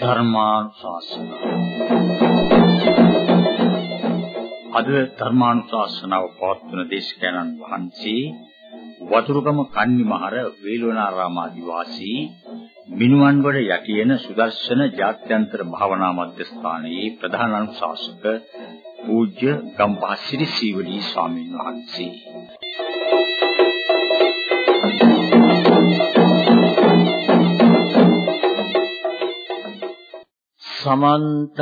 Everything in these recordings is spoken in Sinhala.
ධර්මානුශාසනාව අද ධර්මානුශාසනාව පවත්වන දේශකයන්න් වහන්සේ වතුරුගම කන්නිමහර වේළුවනාරාම ආදිවාසී මිනුවන්ගොඩ යටියන සුදර්ශන ජාත්‍යන්තර භාවනා මධ්‍යස්ථානයේ ප්‍රධාන අනුශාසක පූජ්‍ය ගම්පහසිරි සීවලී ස්වාමීන් වහන්සේ. සමන්ත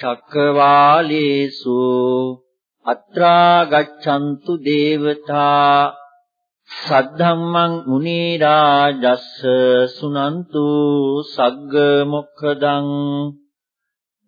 චක්කවාලේසු අත්‍රා ගච්ඡන්තු දේවතා සද්ධම්මං මුනි රාජස්ස සුනන්තු සග්ග මොක්ඛදං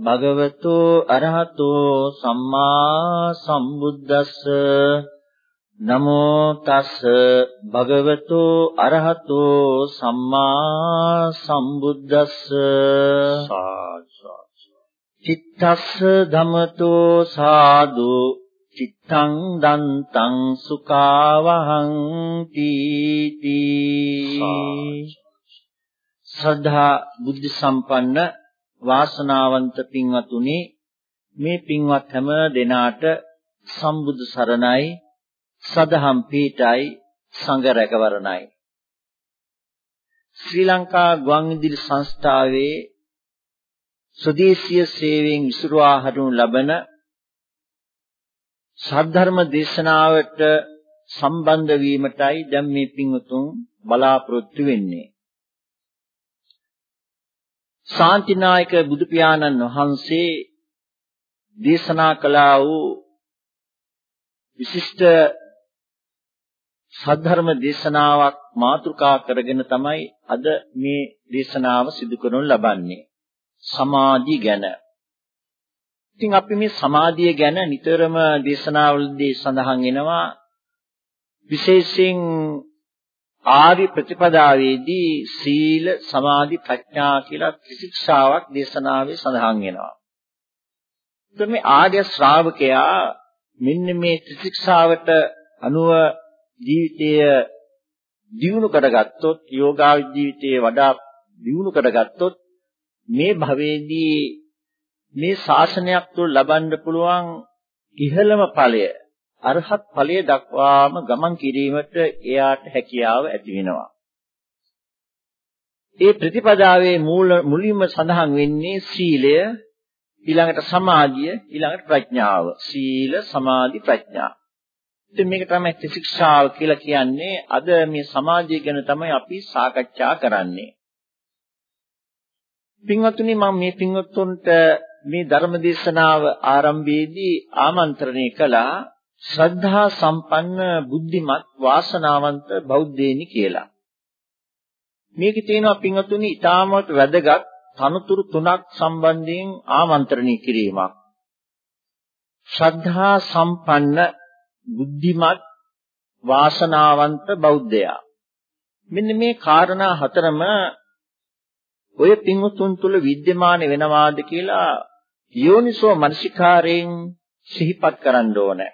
භගවතු අරහතෝ සම්මා සම්බුද්දස්ස. නමෝ තස් භගවතු අරහතෝ සම්මා සම්බුද්දස්ස. චිත්තස්ස ධමතෝ සාදු. චිත්තං දන්තං සුඛාවහං තීති. ශ්‍රද්ධා බුද්ධ සම්පන්න වාසනාවන්ත පින්වතුනි මේ පින්වත් හැම දෙනාට සම්බුදු සරණයි සදහම් පීඨයි සංඝ රැකවරණයි ශ්‍රී ලංකා ගුවන්විදුලි සංස්ථාවේ ස්වදේශීය සේවයෙන් විසුරුවා හරිනු ලබන සද්ධර්ම දේශනාවට සම්බන්ධ වීමටයි දැන් මේ පින්වතුන් බලාපොරොත්තු වෙන්නේ. ශාන්තිනායක බුදු පියාණන් වහන්සේ දේශනා කළා වූ විශිෂ්ට සද්ධර්ම දේශනාවක් මාතෘකා කරගෙන තමයි අද මේ දේශනාව සිදු කරනු ලබන්නේ. සමාධි ගැන. ඉතින් අපි මේ සමාධිය ගැන නිතරම දේශනාවලදී සඳහන් වෙනවා විශේෂයෙන් ආර්ය ප්‍රතිපදාවේදී සීල සමාධි ප්‍රඥා කියලා ත්‍රිශික්ෂාවක් දේශනාවේ සඳහන් වෙනවා. එතකොට මේ ආර්ය ශ්‍රාවකයා මෙන්න මේ ත්‍රිශික්ෂාවට අනුව ජීවිතය දියුණු කරගත්තොත් යෝගා ජීවිතයේ වඩා දියුණු කරගත්තොත් මේ භවයේදී මේ ශාසනයක් තුළ ලබන්න පුළුවන් ඉහළම ඵලය අරහත් ඵලය දක්වාම ගමන් කිරීමට එයාට හැකියාව ඇති වෙනවා. ඒ ප්‍රතිපදාවේ මූල මුලින්ම සඳහන් වෙන්නේ සීලය, ඊළඟට සමාධිය, ඊළඟට ප්‍රඥාව. සීල, සමාධි, ප්‍රඥා. ඉතින් මේක තමයි ත්‍රිශික්ෂාව කියලා කියන්නේ. අද මේ සමාජය ගැන තමයි අපි සාකච්ඡා කරන්නේ. පින්වත්නි මම මේ පින්වත්තුන්ට මේ ධර්ම දේශනාව ආරම්භයේදී ආමන්ත්‍රණය කළා ශ්‍රද්ධා සම්පන්න බුද්ධිමත් වාසනාවන්ත බෞද්ධයෙනි කියලා. මේකේ තියෙනවා පින්වතුනි ඊටමත් වැදගත් තනතුරු තුනක් සම්බන්ධයෙන් ආමන්ත්‍රණය කිරීමක්. ශ්‍රද්ධා සම්පන්න බුද්ධිමත් වාසනාවන්ත බෞද්ධයා. මෙන්න මේ කාරණා හතරම ඔය පින්වතුන් තුල විද්‍යමාන වෙනවාද කියලා යෝනිසෝ මනසිකාරයෙන් සිහිපත් කරන්න ඕනේ.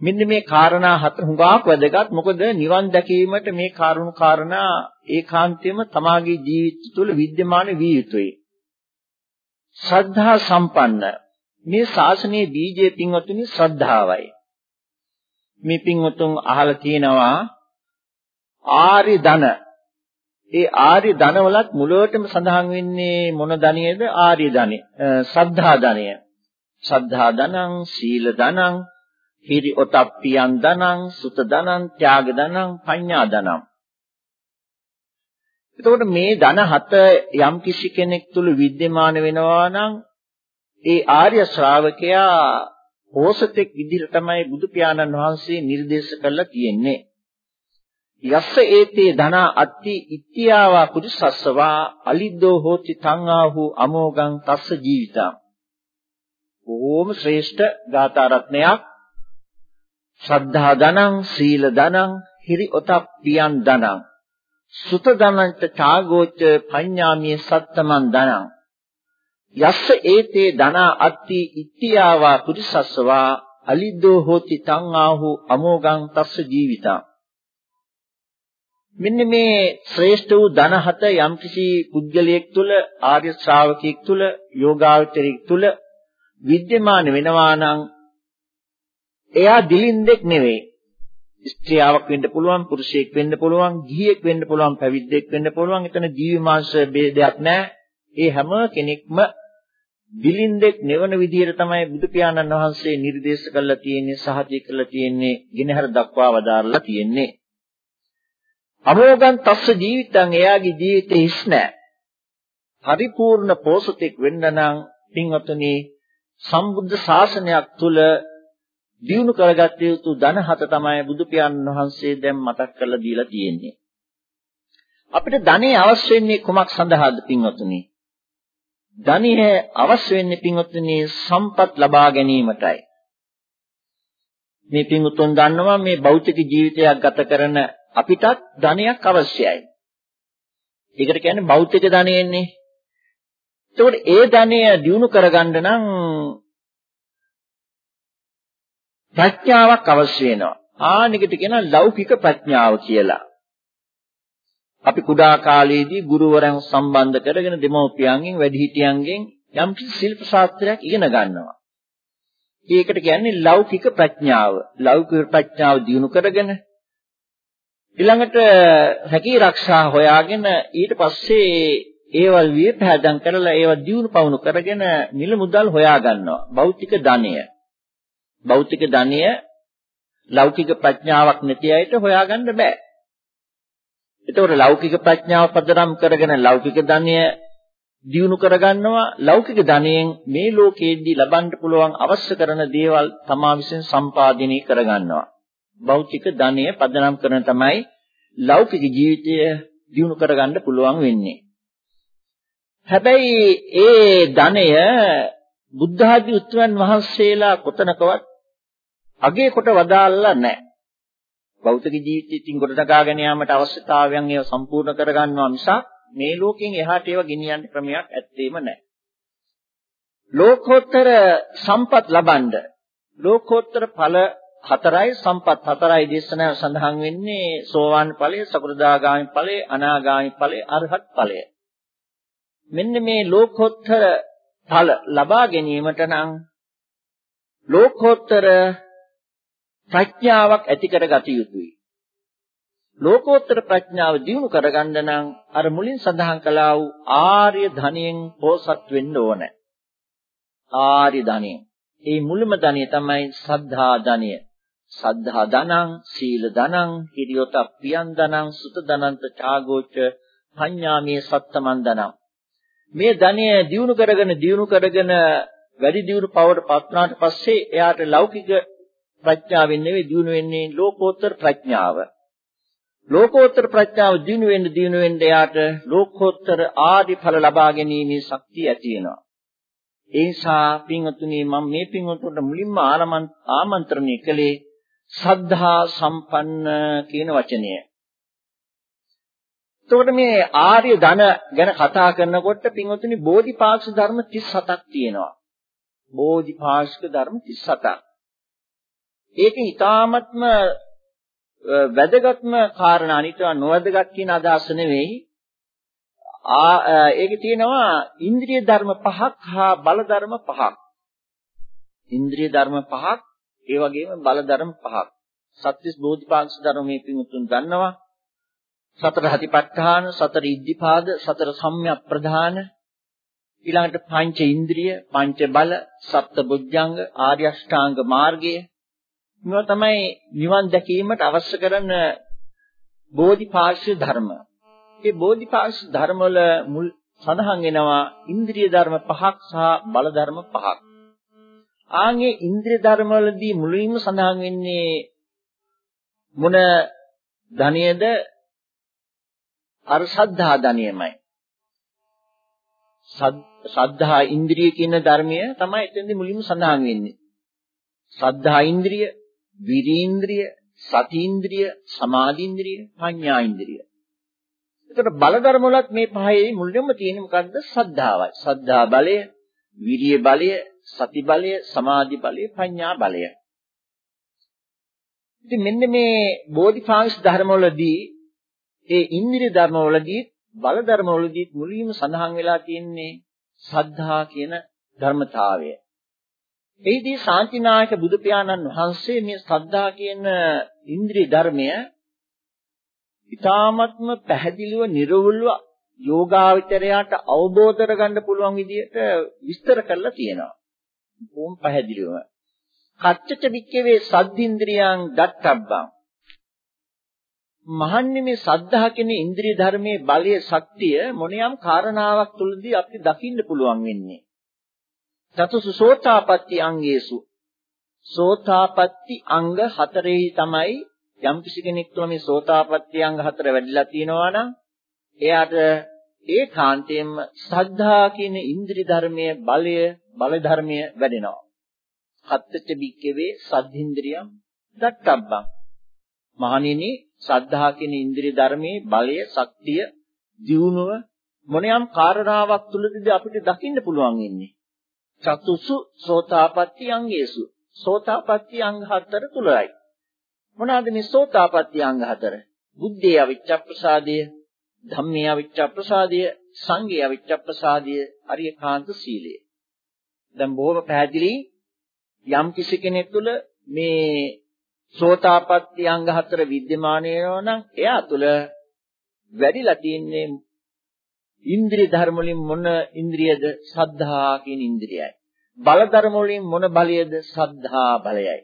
මෙන්න මේ කාරණා හතර හුඟක් වැදගත් මොකද නිවන් දැකීමට මේ කාරුණු කාරණා ඒකාන්තයෙන්ම තමාගේ ජීවිත තුළ विद्यमान විය යුතුයි. ශ්‍රද්ධා සම්පන්න මේ ශාසනයේ බීජය පින්වතුනි ශ්‍රද්ධාවයි. මේ පින්වතුන් අහලා තියෙනවා ආරි ධන. ඒ ආරි ධනවලත් මුලවටම සඳහන් වෙන්නේ මොන ධනියද? ආරි ධනෙ. ශ්‍රද්ධා ධනය. ශ්‍රද්ධා ධනං, සීල ධනං, හිරි ඔතප්පියන් ධනං, සුත ධනං, ත්‍යාග ධනං, පඤ්ඤා ධනං. එතකොට මේ ධන හත යම් කිසි කෙනෙක් තුල विद्यमान වෙනවා නම් ඒ ආර්ය ශ්‍රාවකයා පෝසතෙක් විදිහට තමයි බුදු පියාණන් වහන්සේ නිර්දේශ කළා තියෙන්නේ. යස්ස ඒතේ ධන අත්ති ඉත්‍යාවා පුරිසස්සවා අලිද්දෝ හෝති තං ආහු අමෝගං තස්ස ජීවිතං. බොහෝම ශ්‍රේෂ්ඨ ගාථා රත්නයක්. ශ්‍රද්ධා ධනං සීල ධනං හිරි ඔතප්පියන් ධනං. සුත ධනංච ඡාගෝච පඤ්ඤාමිය සත්තමන් ධනං. යස්ස ඒතේ ධනා අත්ති ඉත්‍යාවා පුරිසස්සවා අලිද්දෝ හෝති තං ආහු අමෝගං තස්ස ජීවිතං. මෙන්න මේ ශ්‍රේෂ්ඨ වූ ධන හත යම්කිසි පුද්ගලයෙක් තුළ ආර්ය ශ්‍රාවකයෙක් තුළ යෝගාවචරයෙක් තුළ විද්‍යමාන වෙනවා නම් එයා දිලින්දෙක් නෙවෙයි. ස්ත්‍රියාවක් වෙන්න පුළුවන් පුරුෂයෙක් වෙන්න පුළුවන් ගිහියෙක් වෙන්න පුළුවන් පැවිද්දෙක් වෙන්න පුළුවන්. එතන ජීවි මාංශ ભેදයක් නැහැ ඒ හැම කෙනෙක්ම දිලින්දෙක් නෙවන විදිහට තමයි බුදු පියාණන් වහන්සේ නිර්දේශ කළා තියෙන්නේ සහජී කළා තියෙන්නේ ගිනහර දක්වා වදාරලා තියෙන්නේ. අමෝගන් තස්ස ජීවිතං එයාගේ ජීවිතේ හිස් නැහැ පරිපූර්ණ පෝසතෙක් වෙන්න නම් පින්වතුනි සම්බුද්ධ ශාසනයක් තුල දිනු කරගත යුතු ධන හත තමයි බුදු පියාණන් වහන්සේ දැන් මතක් කරලා දීලා තියෙන්නේ. අපිට ධනෙ අවශ්‍ය වෙන්නේ කුමක් සඳහාද පින්වතුනි? ධනිය අවශ්‍ය වෙන්නේ පින්වතුනි සම්පත් ලබා ගැනීමටයි. මේ පින්වතුන් දන්නවා මේ භෞතික ජීවිතයක් ගත කරන අපිටත් ධනයක් අවශ්‍යයි. ඒකට කියන්නේ භෞතික ධනෙන්නේ. එතකොට ඒ ධනය දිනු කරගන්න නම් ප්‍රඥාවක් අවශ්‍ය වෙනවා. ආනිකට කියන ලෞකික ප්‍රඥාව කියලා. අපි කුඩා කාලයේදී ගුරුවරයන් සම්බන්ධ කරගෙන දෙමව්පියන්ගෙන් වැඩිහිටියන්ගෙන් යම් කිසි ශිල්ප ශාස්ත්‍රයක් ඉගෙන ගන්නවා. ඒකට කියන්නේ ලෞකික ප්‍රඥාව. ලෞකික ප්‍රඥාව දිනු කරගෙන ඊළඟට හැකී ආරක්ෂා හොයාගෙන ඊට පස්සේ ඒවල් විපහදම් කරලා ඒවා දිනු පවුණු කරගෙන නිල මුදල් හොයා ගන්නවා. භෞතික ධනය. භෞතික ධනය ලෞකික ප්‍රඥාවක් නැති අයට හොයාගන්න බෑ. එතකොට ලෞකික ප්‍රඥාව පදනම් කරගෙන ලෞකික ධනය දියුණු කරගන්නවා ලෞකික ධනයෙන් මේ ලෝකයේදී ලබන්න පුළුවන් අවශ්‍ය කරන දේවල් තමා විසින් සම්පාදනය කරගන්නවා. භෞතික ධනය පදනම් කරන තමයි ලෞකික ජීවිතය දියුණු කරගන්න පුළුවන් වෙන්නේ. හැබැයි ඒ ධනය බුද්ධ ආදී උතුම්යන් වහන්සේලා කොතනකවත් අගේ කොට වදාල්ලා නැහැ. භෞතික ජීවිතයෙන් ගොඩනගාගෙන යාමට අවශ්‍යතාවයන් ඒව සම්පූර්ණ කරගන්නවා මිසක් මේ ලෝකෙන් එහාට ඒව ගෙනියන්න ක්‍රමයක් ඇත්තේම නැහැ. ලෝකෝත්තර සම්පත් ලබනද ලෝකෝත්තර ඵල හතරයි සම්පත් හතරයි දේශනාව සඳහන් වෙන්නේ සෝවාන් ඵලය, සකෘදාගාමි ඵලය, අනාගාමි ඵලය, අරහත් ඵලය. මෙන්න මේ ලෝකෝත්තර ඵල ලබා ගැනීමට නම් ලෝකෝත්තර ප්‍රඥාවක් ඇති කරගත යුතුයි. ලෝකෝත්තර ප්‍රඥාව දියුණු කරගන්න නම් අර මුලින් සඳහන් කළා වූ ආර්ය ධනියෙන් පෝසත් වෙන්න ඕන. ආර්ය ධනිය. ඒ මුලම ධනිය තමයි සද්ධා ධනිය. සද්ධා ධනං, සීල ධනං, හිරියොත පියන් ධනං, සුත ධනන්ත ඡාගෝච පඤ්ඤාමේ සත්තමන් ධනං. මේ ධනිය දියුණු කරගෙන දියුණු කරගෙන වැඩි දියුණු පවට පත්නාට පස්සේ එයාට ලෞකික ප්‍රඥාවෙන් නෙවෙයි දිනු වෙන්නේ ලෝකෝත්තර ප්‍රඥාව. ලෝකෝත්තර ප්‍රඥාව දිනු වෙන්න දිනු වෙන්න එයාට ලෝකෝත්තර ආදි ඵල ලබා ගැනීමේ ශක්තිය ඇති වෙනවා. ඒ නිසා පින්වතුනි මම මේ පින්වතුන්ට මුලින්ම ආමන්ත්‍රණය කළේ සද්ධා සම්පන්න කියන වචනය. එතකොට මේ ආර්ය ධන ගැන කතා කරනකොට පින්වතුනි බෝධිපාක්ෂ ධර්ම 37ක් තියෙනවා. බෝධිපාක්ෂික ධර්ම 37ක්. ඒක ඊ타මත්ම වැදගත්ම කාරණා අනිත්ව නොවැදගත් කියන අදහස නෙවෙයි. ආ ඒකේ තියෙනවා ඉන්ද්‍රිය ධර්ම පහක් හා බල ධර්ම පහක්. ඉන්ද්‍රිය ධර්ම පහක් ඒ වගේම බල ධර්ම පහක්. සත්‍විස් බෝධිපාක්ෂ ධර්ම මේ පිටුතුන් දන්නවා. සතර හතිපට්ඨාන, සතර ඉද්ධිපාද, සතර සම්‍යක් ප්‍රධාන ඊළඟට පංච ඉන්ද්‍රිය, පංච බල, සප්ත බුද්ධංග, ආර්ය අෂ්ටාංග මාර්ගය මේවා තමයි නිවන් දැකීමට අවශ්‍ය කරන බෝධිපාක්ෂ ධර්ම. ඒ බෝධිපාක්ෂ ධර්ම වල මුල් සඳහන් වෙනවා ඉන්ද්‍රිය ධර්ම පහක් සහ බල ධර්ම පහක්. ආන්ගේ ඉන්ද්‍රිය ධර්ම වලදී මුලින්ම සඳහන් වෙන්නේ මොන ධනියද? අර සද්ධා ධනියමයි. සද්ධා ඉන්ද්‍රිය කියන ධර්මය තමයි එතෙන්දී මුලින්ම සඳහන් වෙන්නේ. සද්ධා ඉන්ද්‍රිය, විරීන්ද්‍රිය, සතීන්ද්‍රිය, සමාධීන්ද්‍රිය, පඤ්ඤාඉන්ද්‍රිය. එතකොට බල ධර්ම වලත් මේ පහේ මුලින්ම තියෙන්නේ මොකද්ද? සද්ධාවයි. සද්ධා බලය, විරිය බලය, සති බලය, සමාධි බලය, පඤ්ඤා බලය. ඉතින් මෙන්න මේ බෝධිපාක්ෂ ධර්මවලදී ඒ ඉන්ද්‍රිය ධර්මවලදී බල ධර්මවලදී මුලින්ම සඳහන් වෙලා තියෙන්නේ සද්ධා කියන ධර්මතාවය. එහිදී ශාන්තිනායක බුදු පියාණන් වහන්සේ මේ සද්ධා කියන ඉන්ද්‍රිය ධර්මය ඊ타ත්ම පැහැදිලිව නිර්වුල්ව යෝගාවචරයට අවබෝධ කරගන්න පුළුවන් විදිහට විස්තර කරලා තියෙනවා. බොහොම පැහැදිලිව. කච්චච වික්කවේ සද්ධින්ද්‍රියං දත්තබ්බං. මහන්නේ මේ සද්ධා කියන ඉන්ද්‍රිය ධර්මයේ බලයේ ශක්තිය මොනියම් කාරණාවක් තුලදී අපි දකින්න පුළුවන් වෙන්නේ. චතුසු සෝතාපට්ටි අංගේසු සෝතාපට්ටි අංග හතරෙහි තමයි යම් කිසි කෙනෙක් තුළ මේ සෝතාපට්ටි අංග හතර වැඩිලා තියෙනවා නම් එයාට ඒකාන්තයෙන්ම සද්ධා කියන ඉන්ද්‍රිය ධර්මයේ බලය බල ධර්මය වැඩෙනවා. හත්ත්‍ච බික්කවේ සද්ධින්ද්‍රියම් දත්තබ්බං. මහණෙනි සද්ධා කියන ඉන්ද්‍රිය ධර්මයේ බලය, ශක්තිය, දියුණුව මොනියම් කාරණාවක් තුලදී අපිට දකින්න පුළුවන් ඉන්නේ. චතුසු සෝතාපට්ටි අංගේසු සෝතාපට්ටි අංග හතර තුලයි. මොනවාද මේ සෝතාපට්ටි අංග හතර? බුද්ධේ අවිච්ඡප්පසාදය ධම්මේ අවිච්ඡප්පසාදය සංඝේ අවිච්ඡප්පසාදය අරියකාන්ත සීලය. දැන් බොහොම පැහැදිලි යම් කිසි කෙනෙක් තුල මේ සෝතාපට්ටි අංග හතර විද්‍යමාන වෙනවා නම් එයා තුල වැඩිලා තියෙන්නේ ඉන්ද්‍රිය ධර්ම වලින් මොන ඉන්ද්‍රියද? සද්ධා කියන ඉන්ද්‍රියයි. බල ධර්ම වලින් මොන බලයද? සද්ධා බලයයි.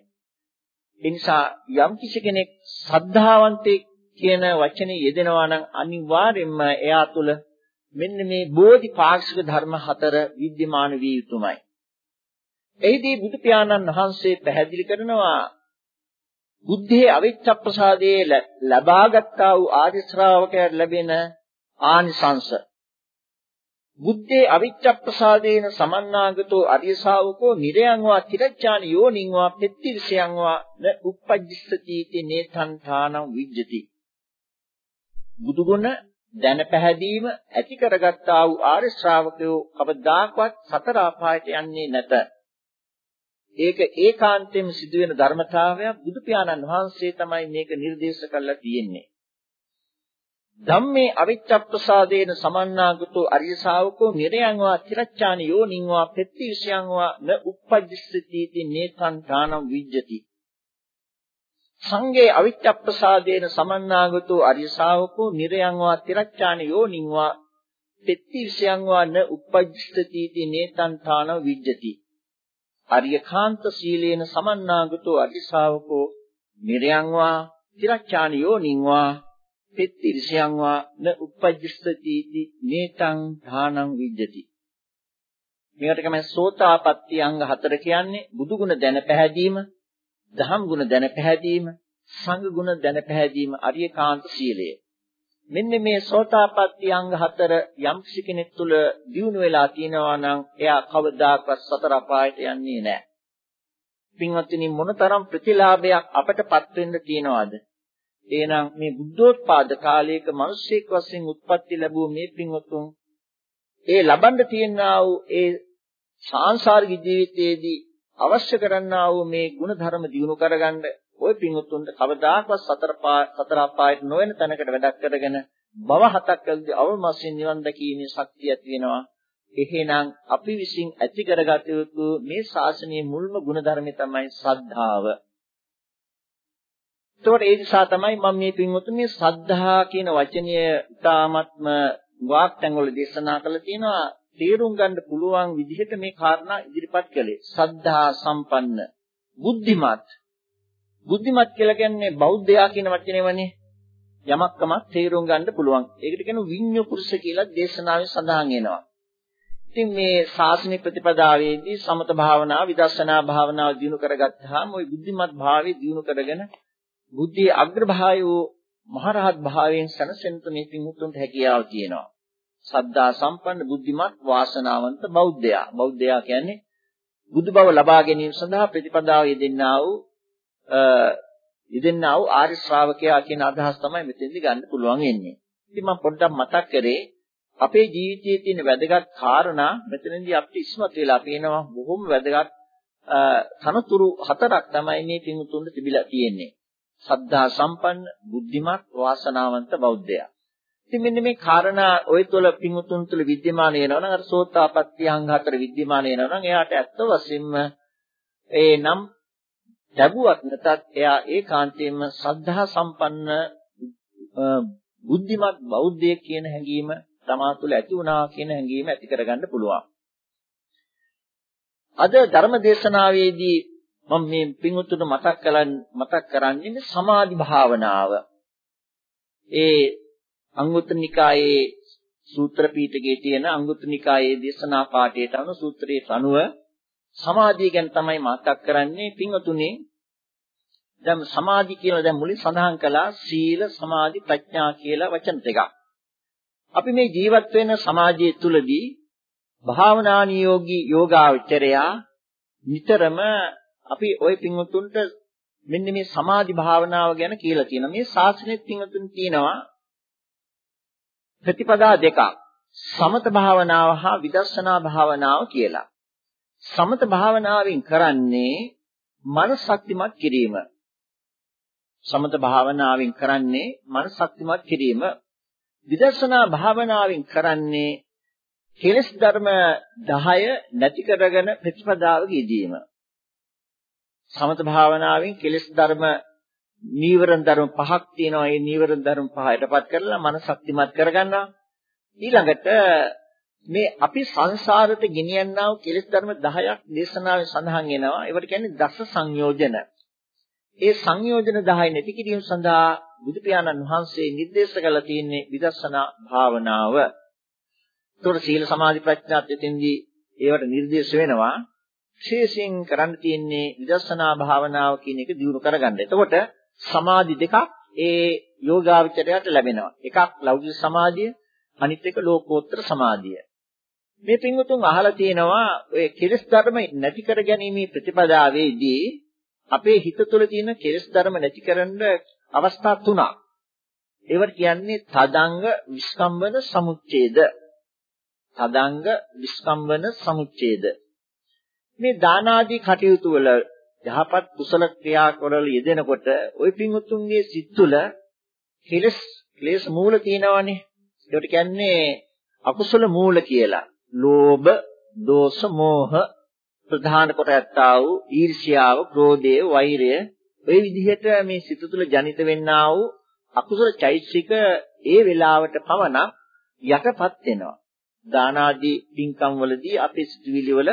ඒ නිසා යම් කිසි කෙනෙක් සද්ධාවන්තයෙක් කියන වචනේ යෙදෙනවා නම් අනිවාර්යයෙන්ම එයා තුළ මෙන්න මේ බෝධිපාක්ෂික ධර්ම හතර विद्यमान විය යුතුමයි. එහිදී බුදු පියාණන් වහන්සේ පැහැදිලි කරනවා බුද්ධේ අවිච්ඡප්පසාදයේ ලබාගත්තා වූ ආදි ශ්‍රාවකයන් ලැබෙන ආනිසංස බුද්ධේ අවිච්ඡප්පසාදේන සමන්නාගතෝ අරිය ශාවකෝ නිරයන්වා තිරච්ඡාන යෝනින්වා පෙත්තිරිසයන්වා න uppajjissati ති නේතං ථානං විජ්ජති. බුදුගුණ දැන පැහැදීම ඇති කරගත්තා වූ ආර්ය ශ්‍රාවකයෝ කවදාකවත් සතර අපායට යන්නේ නැත. ඒක ඒකාන්තයෙන්ම සිදුවෙන ධර්මතාවයක් බුදු පියාණන් වහන්සේ තමයි මේක නිර්දේශ කරලා තියෙන්නේ. ධම්මේ අවිච්ඡප්පසාදේන සමන්නාගතෝ අරිය ශාවකෝ නිරයන්වා තිරච්ඡානි යෝනින්වා පෙත්ති විෂයන්වා න uppajjissati ති නේතං ඥානං විජ්ජති. සංගේ අවිච්ඡප්පසාදේන සමන්නාගතෝ අරිය ශාවකෝ නිරයන්වා තිරච්ඡානි යෝනින්වා පෙත්ති විෂයන්වා න uppajjissati ති නේතං ඥානං විජ්ජති. අරියකාන්ත සීලේන සමන්නාගතෝ අරිය ශාවකෝ නිරයන්වා තිරච්ඡානි යෝනින්වා පෙත්තිරිසයන් වා න uppajjස්සති නේතං ධානං විජ්ජති. මේකට තමයි සෝතාපට්ටි අංග හතර කියන්නේ බුදු ගුණ දැන පැහැදීම දහම් ගුණ දැන පැහැදීම සංඝ ගුණ දැන පැහැදීම අරියකාන්ත සීලය. මෙන්න මේ සෝතාපට්ටි අංග හතර යම් කෙනෙක් තුළ දියුණු වෙලා තියෙනවා නම් එයා කවදාකවත් සතර අපායට යන්නේ නැහැ. පින්වත්නි මොනතරම් ප්‍රතිලාභයක් අපටපත් වෙන්න තියනවාද? එහෙනම් මේ බුද්ධෝත්පාද කාලයක මිනිසෙක් වශයෙන් උත්පත්ති ලැබුව මේ පින්වතුන් ඒ ලබන්න තියෙනා වූ ඒ සාංශාරික ජීවිතයේදී අවශ්‍ය කරන්නා වූ මේ ගුණ ධර්ම දිනු කරගන්න ওই පින්වතුන්ට කවදාකවත් සතර සතර අපායට නොවන තැනකට වැඩක් කරගෙන භව හතක් ඇද්දී අවම වශයෙන් නිවන් දැකීමේ ශක්තිය ඇති වෙනවා. එහෙනම් අපි විසින් ඇති කරගත යුතු මේ ශාසනයේ මුල්ම ගුණ ධර්මය තමයි ශ්‍රද්ධාව. එතකොට ඒ නිසා තමයි මම මේ පින්වතුන් මේ සද්ධා කියන වචනය ඉතාමත්ම වාක්තැන් වල දේශනා කළා තියෙනවා තේරුම් ගන්න පුළුවන් විදිහට මේ කාරණා ඉදිරිපත් කළේ සද්ධා සම්පන්න බුද්ධිමත් බුද්ධිමත් කියලා කියන්නේ බෞද්ධයා කියන වචනේවනේ යමක්කමක් තේරුම් ගන්න පුළුවන්. ඒකට කියන විඤ්ඤු පුරුෂ කියලා දේශනාවේ සඳහන් වෙනවා. ඉතින් මේ ශාසනික ප්‍රතිපදාවේදී සමත භාවනාව, විදර්ශනා භාවනාව දිනු කරගත්තාම ওই බුද්ධිමත් භාවයේ දිනු කරගෙන බුද්ධියේ අග්‍රභාවය වූ මහරහත් භාවයෙන් සැනසෙන්න මේ පින්වුතුන්ට හැකියාව තියෙනවා. සද්ධා සම්පන්න බුද්ධිමත් වාසනාවන්ත බෞද්ධයා. බෞද්ධයා කියන්නේ බුදු බව ලබා ගැනීම සඳහා ප්‍රතිපදාව යෙදෙන්නා වූ යෙදෙන්නා වූ ආර්ය ශ්‍රාවකයා කියන අදහස් තමයි මෙතෙන්දි ගන්න පුළුවන් වෙන්නේ. ඉතින් මම පොඩ්ඩක් මතක් කරේ අපේ ජීවිතයේ තියෙන වැදගත් කාරණා මෙතනදී අපිට ඉස්මතු වෙලා පේනවා බොහොම වැදගත් තනතුරු හතරක් තමයි මේ පින්තුන්ට තිබිලා තියෙන්නේ. සද්ධා සම්පන්න, බුද්ධිමත්, වාසනාවන්ත බෞද්ධයා. ඉතින් මෙන්න මේ කාරණා ඔය තුළ පිඟුතුන් තුළ විද්‍යමාන වෙනවා නම් අර සෝතාපට්ටි අංග හතර විද්‍යමාන වෙනවා නම් එයාට ඇත්ත වශයෙන්ම ඒ නම් ලැබුවත් නැතත් එයා ඒකාන්තයෙන්ම සද්ධා සම්පන්න බුද්ධිමත් බෞද්ධයෙක් කියන හැඟීම තමා තුළ ඇති වුණා කියන හැඟීම ඇති කරගන්න පුළුවන්. අද ධර්ම දේශනාවේදී මම මේ පින්වුතුන්ට මතක් කරන් මතක් කරන්නේ සමාධි භාවනාව. ඒ අංගුත්තර නිකායේ සූත්‍ර පීඨකයේ තියෙන අංගුත්තර නිකායේ දේශනා පාඨයට අනුව සූත්‍රයේ අනුව සමාධිය ගැන තමයි මතක් කරන්නේ පින්වතුනි. දැන් සමාධි කියලා දැන් මුලින් සඳහන් කළා සීල සමාධි ප්‍රඥා කියලා වචන දෙකක්. අපි මේ ජීවත් වෙන සමාජය තුලදී භාවනා නියෝගී යෝගාවචරයා නිතරම අපි ওই පින්වතුන්ට මෙන්න මේ සමාධි භාවනාව ගැන කියලා තියෙනවා. මේ ශාස්ත්‍රෙත් පින්වතුන් කියනවා ප්‍රතිපදා දෙකක්. සමත භාවනාව හා විදර්ශනා භාවනාව කියලා. සමත භාවනාවෙන් කරන්නේ මනස ශක්තිමත් කිරීම. සමත භාවනාවෙන් කරන්නේ මනස ශක්තිමත් කිරීම. විදර්ශනා භාවනාවෙන් කරන්නේ කෙලස් ධර්ම 10 නැති කරගෙන ප්‍රතිපදාව ගෙදීම. සමත භාවනාවෙන් කෙලස් ධර්ම නීවරණ ධර්ම පහක් තියෙනවා. ඒ නීවරණ ධර්ම පහ යටපත් කරලා මන ශක්තිමත් කරගන්නවා. ඊළඟට මේ අපි සංසාරයට ගෙනියන්නා වූ කෙලෙස් ධර්ම 10ක් දේශනාවේ සඳහන් වෙනවා. ඒවට කියන්නේ දස සංයෝජන. ඒ සංයෝජන 10 නැති කිරීම සඳහා බුදු පියාණන් වහන්සේ නිර්දේශ කළා තියෙන්නේ විදර්ශනා භාවනාව. ඒතකොට සීල සමාධි ප්‍රඥාත් එතෙන්දී ඒවට නිර්දේශ වෙනවා. විශේෂයෙන් කරන්න තියෙන්නේ විදර්ශනා භාවනාව කියන එක දියුණු කරගන්න. එතකොට සමාධි දෙකක් ඒ යෝගාවචරයට ලැබෙනවා. එකක් ලෞකික සමාධිය, අනිත් එක ලෝකෝත්තර සමාධිය. මේ පින්වතුන් අහලා තියෙනවා ඔය කෙලෙස් ධර්ම නැති කර ගැනීමේ ප්‍රතිපදාවේදී අපේ හිත තුළ තියෙන කෙලෙස් ධර්ම නැති කරන්න අවස්ථා තුනක්. ඒවට කියන්නේ තදංග විස්කම්බන සමුච්ඡේද. තදංග විස්කම්බන සමුච්ඡේද. මේ දාන ආදී කටයුතු වල යහපත් කුසල ක්‍රියා කරවල යෙදෙනකොට ওই පින්වත්තුන්ගේ සිත් තුළ කෙලස් ක්ලේශ මූල තියෙනවානේ. ඒකට කියන්නේ අකුසල මූල කියලා. ලෝභ, දෝෂ, මෝහ ප්‍රධාන කොට ඇත්තා වූ ඊර්ෂ්‍යාව, ක්‍රෝධය, වෛරය ඔය විදිහට මේ සිත තුළ ජනිත වෙන්නා වූ අකුසල චෛතසික ඒ වෙලාවට පමණක් යටපත් වෙනවා. දානාදී පින්කම් වලදී අපේ සිතුවිලි වල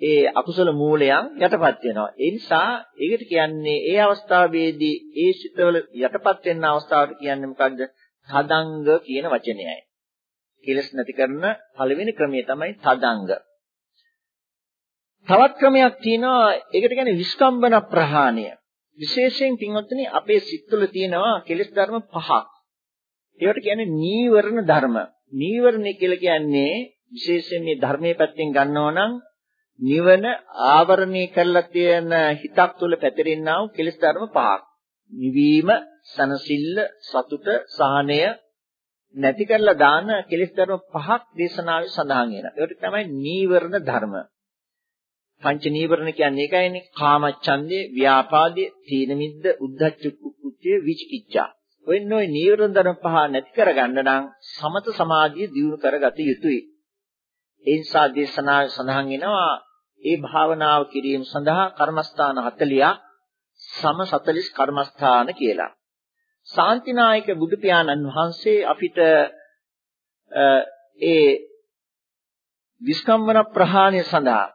ඒ අකුසල මූලයන් යටපත් වෙනවා. ඒ නිසා ඒකට කියන්නේ ඒ අවස්ථාවේදී ඒ සිතවල යටපත් වෙන අවස්ථාවට කියන්නේ මොකක්ද? තදංග කියන වචනයයි. කෙලස් නැති කරන පළවෙනි ක්‍රමය තමයි තදංග. තවත් ක්‍රමයක් තියෙනවා ඒකට කියන්නේ විස්කම්බන ප්‍රහාණය. විශේෂයෙන් පින්වත්නි අපේ සිත් තුළ තියෙනවා කෙලස් ධර්ම පහක්. ඒවට කියන්නේ නීවරණ ධර්ම. නීවරණ කියලා කියන්නේ විශේෂයෙන් මේ ධර්මයේ පැත්තෙන් ගන්නවා නම් නිවන ආවරණය කරලා තියෙන හිතක් තුළ පැතිරෙනා වූ කෙලෙස් ධර්ම පහක්. නිවීම, සනසිල්ල, සතුට, සහනය නැති කරලා දාන කෙලෙස් ධර්ම පහක් දේශනාවේ සඳහන් වෙනවා. ඒකට තමයි නීවරණ ධර්ම. පංච නීවරණ කියන්නේ ඒකයිනේ. කාමච්ඡන්දේ, ව්‍යාපාදේ, තීන මිද්ද, උද්ධච්ච කුච්චය, විචිකිච්ඡා. ඔන්න ඔය නීවරණ ධර්ම පහ නැති කරගන්න නම් සමත සමාධිය දියුණු කරගත යුතුයි. ඒ නිසා දේශනාවේ සඳහන් වෙනවා ඒ භාවනාව කිරීම සඳහා කර්මස්ථාන 40ක් සම 40 කර්මස්ථාන කියලා. ශාන්තිනායක බුදු පියාණන් වහන්සේ අපිට ඒ විස්කම්බන ප්‍රහාණය සඳහා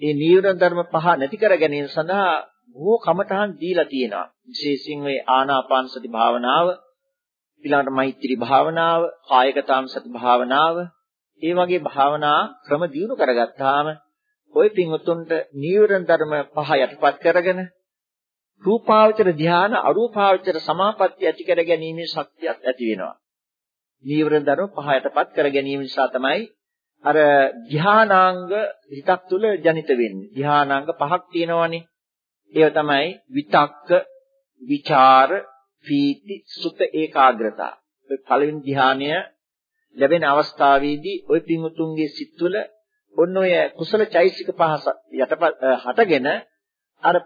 ඒ නීවරණ ධර්ම පහ නැති කර ගැනීම සඳහා බොහෝ කමඨහන් දීලා තියෙනවා. විශේෂයෙන් මේ ආනාපාන සති භාවනාව ඊළඟට මෛත්‍රී භාවනාව, කායගතාම සති භාවනාව, ඒ වගේ භාවනා ක්‍රම දියුණු කරගත්තාම ওই පින්වතුන්ට නීවරණ ධර්ම පහ යටපත් කරගෙන රූපාවචර ධාන අරූපාවචර සමාපatti ඇති කර ගැනීමේ ශක්තියක් ඇති වෙනවා. නීවරණ ධර්ම පහ යටපත් කර ගැනීම නිසා තමයි අර ධානාංග හිතක් තුල ජනිත වෙන්නේ. ධානාංග පහක් තියෙනවනේ. ඒව තමයි විතක්ක, විචාර, පීති, සුත ඒකාග්‍රතා. ඔය පළවෙනි ධානය ලැබෙන අවස්ථාවේදී ওই පින්වුතුන්ගේ සිත් තුළ ඔන්න ඔය කුසල චෛසික පහස යටපත් හටගෙන අර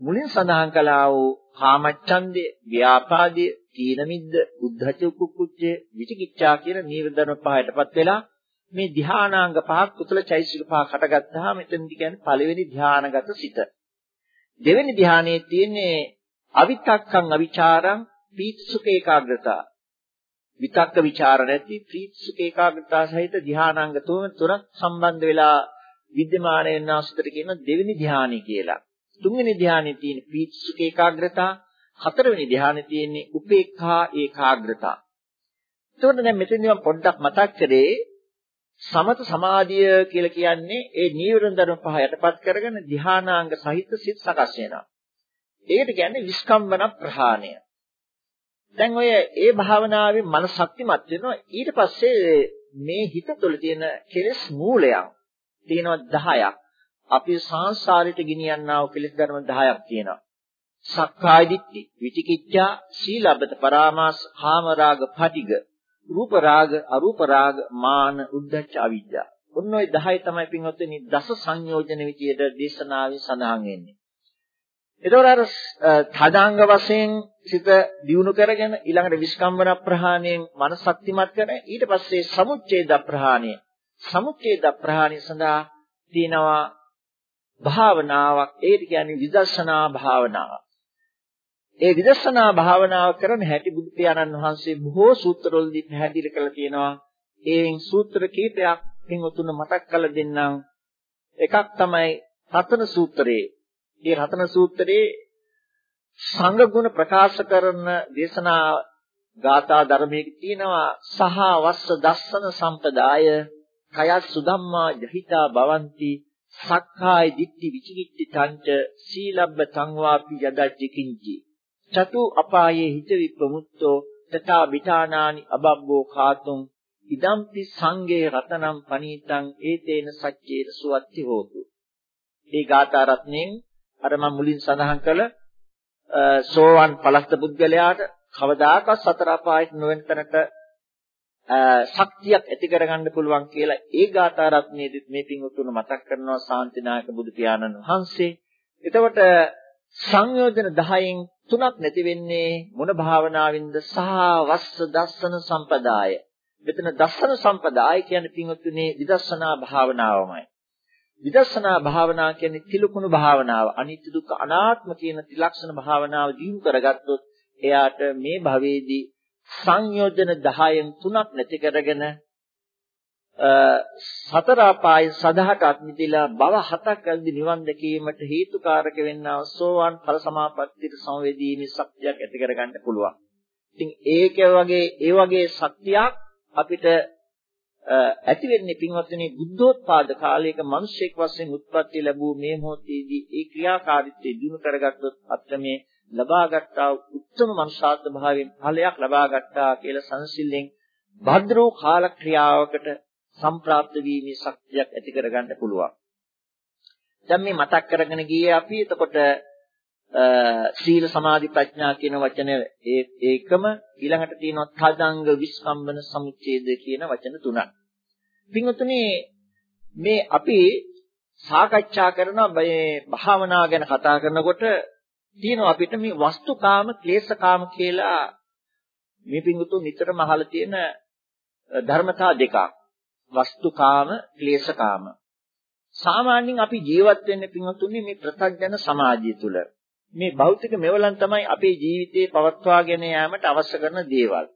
මුලින් සඳහන් කළා වූ කාමච්ඡන්දය, ව්‍යාපාදය, තීන මිද්ද, උද්ධච්ච කුක්කුච්චය, විචිකිච්ඡා කියන නීවරණ පහයටපත් වෙලා මේ ධානාංග පහක් කුසල චෛසික පහක් හටගත්තාම මෙතනදි කියන්නේ පළවෙනි ධානාගත සිත. දෙවෙනි ධානයේ තියෙන්නේ අවිතක්කං අවිචාරං පීත්සුක ඒකාග්‍රතාව. විතක්ක ਵਿਚාර නැති ප්‍රීතිසුඛ ඒකාග්‍රතාව සහිත ධානාංග තුන තුනක් සම්බන්ධ වෙලා විද්‍යමාන වෙන අවස්ථතර කියන දෙවෙනි ධානය කියලා. තුන්වෙනි ධානයේ තියෙන ප්‍රීතිසුඛ ඒකාග්‍රතාව, හතරවෙනි ධානයේ තියෙන්නේ උපේක්ඛා ඒකාග්‍රතාව. එතකොට දැන් මෙතනදී මම පොඩ්ඩක් මතක් කරේ සමත සමාධිය කියලා කියන්නේ ඒ නීවරණ ධර්ම පහ යටපත් කරගෙන ධානාංග සහිත සිත් සකස් වෙනවා. ඒකට කියන්නේ විස්කම්බන ප්‍රහාණය. දැන් ඔය ඒ භාවනාවේ මන ශක්තිමත් වෙනවා. ඊට පස්සේ මේ හිත තුළ තියෙන කෙලෙස් මූලයන් තියෙනවා 10ක් අපි සංසාරයට ගෙනියන්නා වූ කෙලෙස් ධර්ම 10ක් තියෙනවා. සක්කාය දිට්ඨි විචිකිච්ඡා සීලබ්බත පරාමාස කාමරාග පටිග රූප රාග අරූප රාග මාන උද්ධච්ච අවිජ්ජා. ඔන්න ඔය 10 තමයි පින්වත්නි දස සංයෝජන විදියට දේශනාවේ සඳහන් වෙන්නේ. එතකොට අර තදාංග වශයෙන් සිත දියුණු කරගෙන ඊළඟට විස්කම්බන ප්‍රහාණයෙන් මනස ශක්තිමත් කරගෙන ඊට පස්සේ සමුච්ඡේද ප්‍රහාණය. සමුච්ඡේද ප්‍රහාණය සඳහා තියෙනවා භාවනාවක්. ඒ කියන්නේ විදර්ශනා භාවනාවක් ඒ විදර්ශනා භාවනාව කරන හැටි බුදු පියාණන් වහන්සේ බොහෝ සූත්‍රවලදී පැහැදිලි කරලා තියෙනවා ඒෙන් සූත්‍ර කීපයක් පින්වතුන් මතක් කරලා දෙන්නම්. එකක් තමයි රතන සූත්‍රයේ. මේ රතන සූත්‍රයේ සංඝ ගුණ ප්‍රකාශ කරන දේශනා ගාථා ධර්මයේ තියෙනවා සහ වස්ස දස්සන සම්පදාය කයත් සුධම්මා ජහිතා භවಂತಿ සක්කාය දිට්ඨි විචිකිච්ඡ තංච සීලබ්බ සංවාපි යදච්චකින්චි චතු අපායේ හිත විප්‍රමුත්තෝ තථා විඨානානි අබබ්බෝ කාතුම් ඉදම්පි සංගේ රතනම් පනීතං ඒතේන සච්චේන සුවත්ති හෝතු. මේ ගාථා රත්නෙන් අර මම මුලින් සඳහන් කළ සෝවන් පලස්ත පුද්ගලයාට කවදාකවත් සතර අපායට නොවෙන තැනට ශක්තියක් ඇති කරගන්න පුළුවන් කියලා ඒ ගාථා රත්නයේදී මේ පින්වතුන් මතක් කරනවා ශාන්තිනායක බුදු පියාණන් වහන්සේ. එතකොට සංයෝජන 10න් තුනක් නැති වෙන්නේ මොන භාවනාවෙන්ද සහ වස්ස දස්සන සම්පදාය. මෙතන දස්සන සම්පදාය කියන්නේ පින්වතුනේ විදර්ශනා භාවනාවමයි. විදර්ශනා භාවනා කියන්නේ තිලකුණු භාවනාව. අනිත්‍ය දුක්ඛ අනාත්ම කියන ත්‍රිලක්ෂණ භාවනාව දියුණු කරගත්තොත් එයාට මේ භවයේදී සංයෝජන 10න් තුනක් නැති කරගෙන සතර අපාය සදහටත් මිදලා භව හතක් ඇද්දි නිවන් දැකීමට හේතුකාරක වෙන්නා සෝවාන් ඵල සමාපත්තියට සංවේදීමේ ශක්තියක් ඇති කරගන්න පුළුවන්. ඉතින් ඒක වගේ ඒ වගේ ශක්තියක් අපිට ඇති වෙන්නේ පින්වත්නි බුද්ධෝත්පාද කාලයක මිනිසෙක් වශයෙන් උත්පත්ති ලැබූ මේ මොහොතේදී ඒ ක්‍රියාකාරීත්වය දිනු කරගත්තොත් අපිට මේ ලබාගත්තා උත්තම මනුෂ්‍යාත්ම භාවයෙන් ඵලයක් ලබාගත්තා කියලා සංසිල්ලෙන් භද්‍රෝ කාල ක්‍රියාවකට සම්ප්‍රාප්ත වීමේ ශක්තියක් ඇති කරගන්න පුළුවන්. දැන් මේ මතක් කරගෙන ගියේ අපි එතකොට සීල සමාධි ප්‍රඥා කියන වචන ඒකම ඊළඟට තියෙනවා තදංග විස්කම්බන සමුච්ඡේද කියන වචන තුනක්. පින්වතුනි මේ අපි සාකච්ඡා කරන මේ භාවනා ගැන කතා කරනකොට තියෙනවා අපිට මේ වස්තුකාම ක්ලේශකාම කියලා මේ පින්වතුන් නිතරම අහලා තියෙන ධර්මතා දෙකක්. වස්තුකාම ක්ලේශකාම. සාමාන්‍යයෙන් අපි ජීවත් වෙන්නේ පින්වතුනි මේ ප්‍රත්‍යඥ සමාජය තුළ. මේ භෞතික මෙවලන් තමයි අපේ ජීවිතේ පවත්වාගෙන යාමට අවශ්‍ය කරන දේවල්.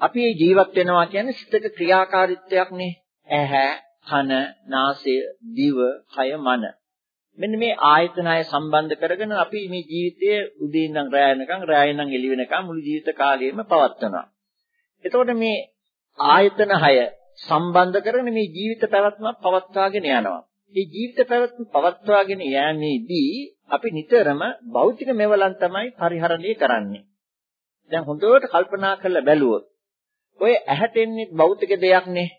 අපි ජීවත් වෙනවා කියන්නේ සිතක ක්‍රියාකාරීත්වයක් නේ. ඇහැ, කන, නාසය, දිව, කය, මන. මෙන්න මේ ආයතනය සම්බන්ධ කරගෙන අපි මේ ජීවිතයේ උදේ ඉඳන් රැය වෙනකන් රැය ඉඳන් එළි වෙනකන් මුළු ජීවිත කාලයම පවත්වනවා. එතකොට මේ ආයතන 6 සම්බන්ධ කරගෙන මේ ජීවිත පැවැත්ම පවත්වාගෙන යනවා. මේ ජීවිත පැවැත්ම පවත්වාගෙන යෑමේදී අපි නිතරම භෞතික මෙවලන් තමයි පරිහරණය කරන්නේ. දැන් හොඳට කල්පනා කරලා බැලුවොත් ඔය ඇහැට එන්නේ භෞතික දෙයක් නේ.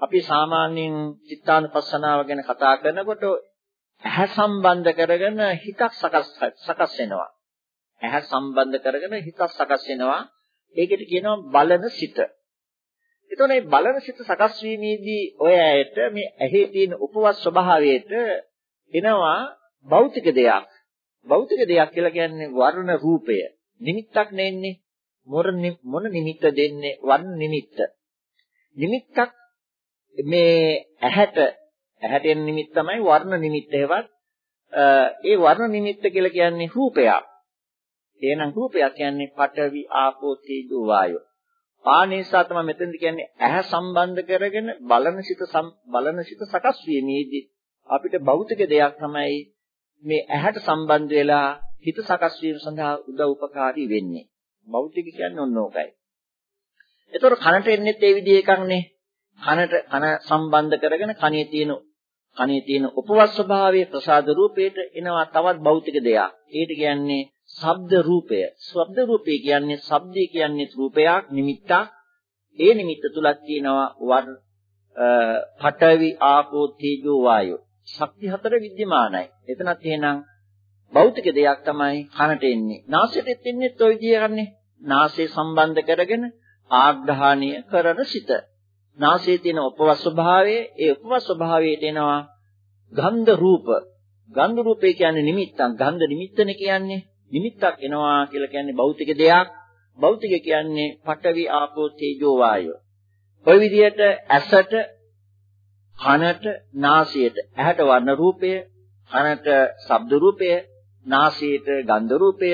අපි සාමාන්‍යයෙන් චිත්තානුපස්සනාව ගැන කතා කරනකොට ඇහැ සම්බන්ධ කරගෙන හිතක් සකස් සකස් වෙනවා. ඇහැ සම්බන්ධ කරගෙන හිතක් සකස් වෙනවා. ඒකට කියනවා බලන සිත. එතකොට මේ බලන සිත සකස් වීමේදී ඔය ඇයට මේ ඇහි තියෙන උපවත් ස්වභාවයට එනවා භෞතික දෙයක්. භෞතික දෙයක් කියලා කියන්නේ වර්ණ රූපය. නිමිත්තක් නෙන්නේ. මොන නිමිත්ත දෙන්නේ? වර්ණ නිමිත්ත. නිමිත්තක් මේ ඇහැට ඇහැට එන නිමිත්ත තමයි වර්ණ නිමිත්ත හේවත් ඒ වර්ණ නිමිත්ත කියලා කියන්නේ රූපයක්. එහෙනම් රූපයක් කියන්නේ පඨවි ආපෝ තේජෝ වායෝ. ආනේසා තමයි මෙතෙන්ද කියන්නේ ඇහැ සම්බන්ධ කරගෙන බලන සිත බලන සිත සකස් වීමේදී අපිට භෞතික දෙයක් තමයි මේ ඇහැට සම්බන්ධ වෙලා හිත සකස් වීම සඳහා උදව් උපකාරී වෙන්නේ. භෞතික කියන්නේ ඔන්න ඕකයි. ඒතකොට කනට එන්නේ ඒ විදිහ එකක් නේ. කනට කන සම්බන්ධ කරගෙන කනේ තියෙන කනේ තියෙන උපවස් ස්වභාවයේ ප්‍රසාද රූපයට එනවා තවත් භෞතික දෙයක්. ඒකට කියන්නේ ශබ්ද රූපය. ශබ්ද රූපය කියන්නේ ශබ්දය කියන්නේ රූපයක් නිමිත්තක්. ඒ නිමිත්ත තුලක් තියෙනවා වර් පඨවි ආපෝ තේජෝ වායෝ. ශක්ති හතර විද්‍යමානයි. එතනත් එහෙනම් භෞතික දෙයක් තමයි කනට එන්නේ. නාසයට එන්නේ toy විදියන්නේ. නාසය සම්බන්ධ කරගෙන ආග්‍රහණය කරන සිත. නාසයේ තියෙන උපවස් ස්වභාවය, ඒ උපවස් ස්වභාවයට එනවා ගන්ධ රූප. ගන්ධ රූපේ කියන්නේ නිමිත්තක්. ගන්ධ නිමිත්තනේ කියන්නේ. නිමිත්තක් එනවා කියලා කියන්නේ භෞතික දෙයක්. භෞතික කියන්නේ පඨවි ආපෝ තේජෝ වායෝ. ඔය විදිහට ඇසට, කනට, නාසයට, ඇහැට වර්ණ රූපය, කනට ශබ්ද රූපය, නාසයට ගන්ධ රූපය,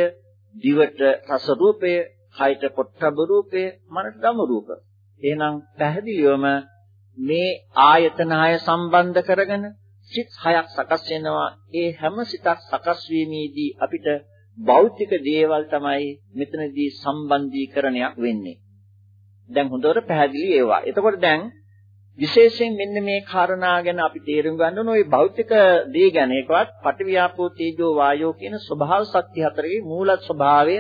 දිවට රස රූපය, කයට පොට්ටබ රූපය, මනට ධම්ම රූපය. එහෙනම් පැහැදිලිවම මේ ආයතන හය සම්බන්ධ කරගෙන සිත් හයක් සකස් වෙනවා. ඒ හැම සිතක් සකස් වීමේදී අපිට භෞතික දේවල් තමයි මෙතනදී සම්බන්ධීකරණයක් වෙන්නේ. දැන් හොඳට පැහැදිලි ඒවා. එතකොට දැන් විශේෂයෙන් මෙන්න මේ කාරණා ගැන අපි තේරුම් ගන්න ඕන ওই භෞතික දේ ගැන එකවත් පටිවියාපෝ තේජෝ වායෝ කියන ස්වභාව ශක්ති හතරේ මූල ස්වභාවය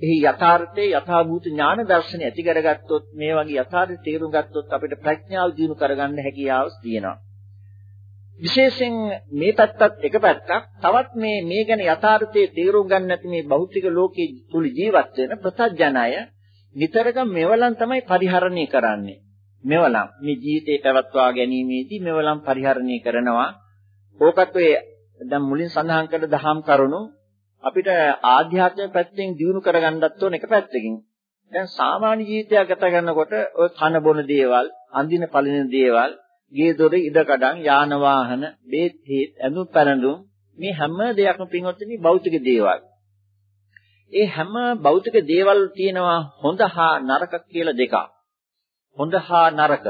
එහි යථාර්ථයේ යථාභූත ඥාන දර්ශනය ඇති කරගත්තොත් මේ වගේ යථාර්ථය තේරුම් ගත්තොත් අපිට ප්‍රඥාව දිනු කරගන්න හැකියාව තියෙනවා. විශේෂයෙන් මේ පැත්තත් එක පැත්තක් තවත් මේ මේ ගැන යථාර්ථයේ තේරුම් ගන්න නැති මේ භෞතික ලෝකයේ තුල ජීවත් වෙන ප්‍රත්‍යඥය නිතරම මෙවලන් තමයි පරිහරණය කරන්නේ. මෙවලම් මේ ජීවිතේ පැවැත්වා ගැනීමේදී මෙවලම් පරිහරණය කරනවා. ඕකත් ඔය දැන් මුලින් සඳහන් කළ දහම් කරුණු අපිට ආධ්‍යාත්මික පැත්තෙන් දියුණු කරගන්නත් ඕන එක පැත්තකින්. දැන් සාමාන්‍ය ජීවිතයක් ගත කරනකොට ඔය කන බොන දේවල්, අඳින පළඳින දේවල්, ගේ දොර ඉඩකඩම්, යාන වාහන, බේත් හේත්, ඇඳුම් පැළඳුම් මේ හැම දෙයක්ම පින්වත්නි භෞතික දේවල්. ඒ හැම භෞතික දේවල් තියෙනවා හොඳ හා නරක කියලා දෙකක්. හොඳ හා නරක.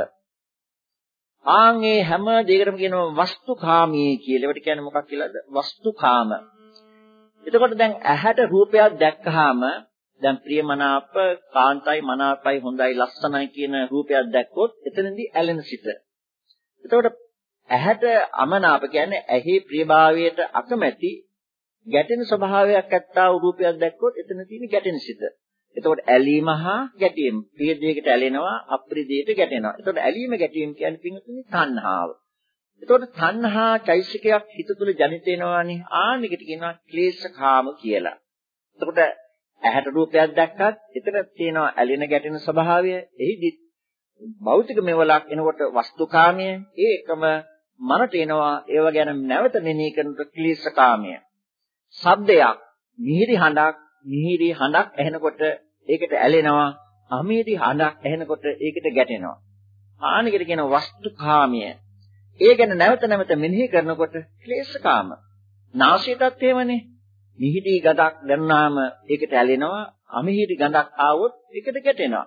ආන් මේ හැම දෙයකටම කියනවා වස්තුකාමී කියලා. ඒකට කියන්නේ මොකක් කියලාද? වස්තුකාම. එතකොට දැන් ඇහැට රූපයක් දැක්කහම දැන් ප්‍රියමනාප කාන්තයි මනාපයි හොඳයි ලස්සනයි කියන රූපයක් දැක්කොත් එතනදී ඇලෙන සිත. එතකොට ඇහැට අමනාප කියන්නේ ඇහි ප්‍රියභාවයට අකමැති ගැටෙන ස්වභාවයක් ඇත්තා වූ රූපයක් දැක්කොත් එතන තියෙන ගැටෙන සිත. එතකොට ඇලීම හා ගැටීම. ප්‍රිය දෙයකට ඇලෙනවා, අප්‍රිය දෙයකට ගැටෙනවා. එතකොට ඇලීම ගැටීම කියන්නේ පින්තුනේ තණ්හාව. එතකොට තණ්හා චෛසිකයක් හිත තුළ ජනිත වෙනවානේ. ආනිකට කියනවා ක්ලේශකාම කියලා. එතකොට ඇහැට රූපයක් දැක්කත් එතන තියෙනවා ඇලෙන ගැටෙන ස්වභාවය. එහිදි භෞතික මෙවලක් එනකොට වස්තුකාමය ඒ එකම මනට එනවා ඒව ගැන නැවත මෙනෙහි කරනකොට ක්ලේශකාමය. ශබ්දයක් මිහිරි හඬක් මිහිරි හඬක් ඇහෙනකොට ඒකට ඇලෙනවා අමිහිරි හඬක් ඇහෙනකොට ඒකට ගැටෙනවා. ආනිකට කියන වස්තුකාමය ඒ ගැන නැවත නැවත මෙනෙහි කරනකොට ක්ලේශකාම. නාසයටත් එහෙමනේ. මිහිරි ගඳක් දැන්නාම ඒකට ඇලෙනවා. අමිහිරි ගඳක් ආවොත් ඒකට ගැටෙනවා.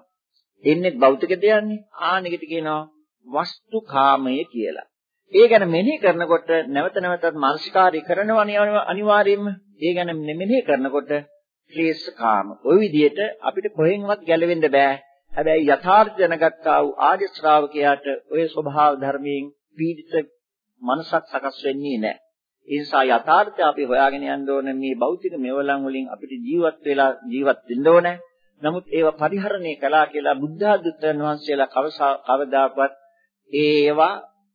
එන්නේ භෞතික දෙයක්නේ. ආනෙකට කියනවා වස්තුකාමය කියලා. ඒ ගැන මෙනෙහි කරනකොට නැවත නැවතත් මානසිකාරී කරනවා අනිවාර්යයෙන්ම. ඒ ගැන මෙනෙහි කරනකොට ක්ලේශ කාම. ওই විදිහට අපිට කොහෙන්වත් ගැලවෙන්න බෑ. හැබැයි යථාර්ථ දැනගත්තා වූ ආර්ය ශ්‍රාවකයාට ওই ස්වභාව ධර්මයෙන් පීඩිත මනසක් සකස් වෙන්නේ නැහැ. ඒ නිසා යථාර්ථය අපි හොයාගෙන යන්න ඕනේ මේ භෞතික මෙවලම් වලින් අපිට ජීවත් වෙලා ජීවත් වෙන්න ඕනේ. නමුත් ඒවා පරිහරණය කළා කියලා බුද්ධ ආධුත්තන් වහන්සේලා කවදාකවත් ඒවා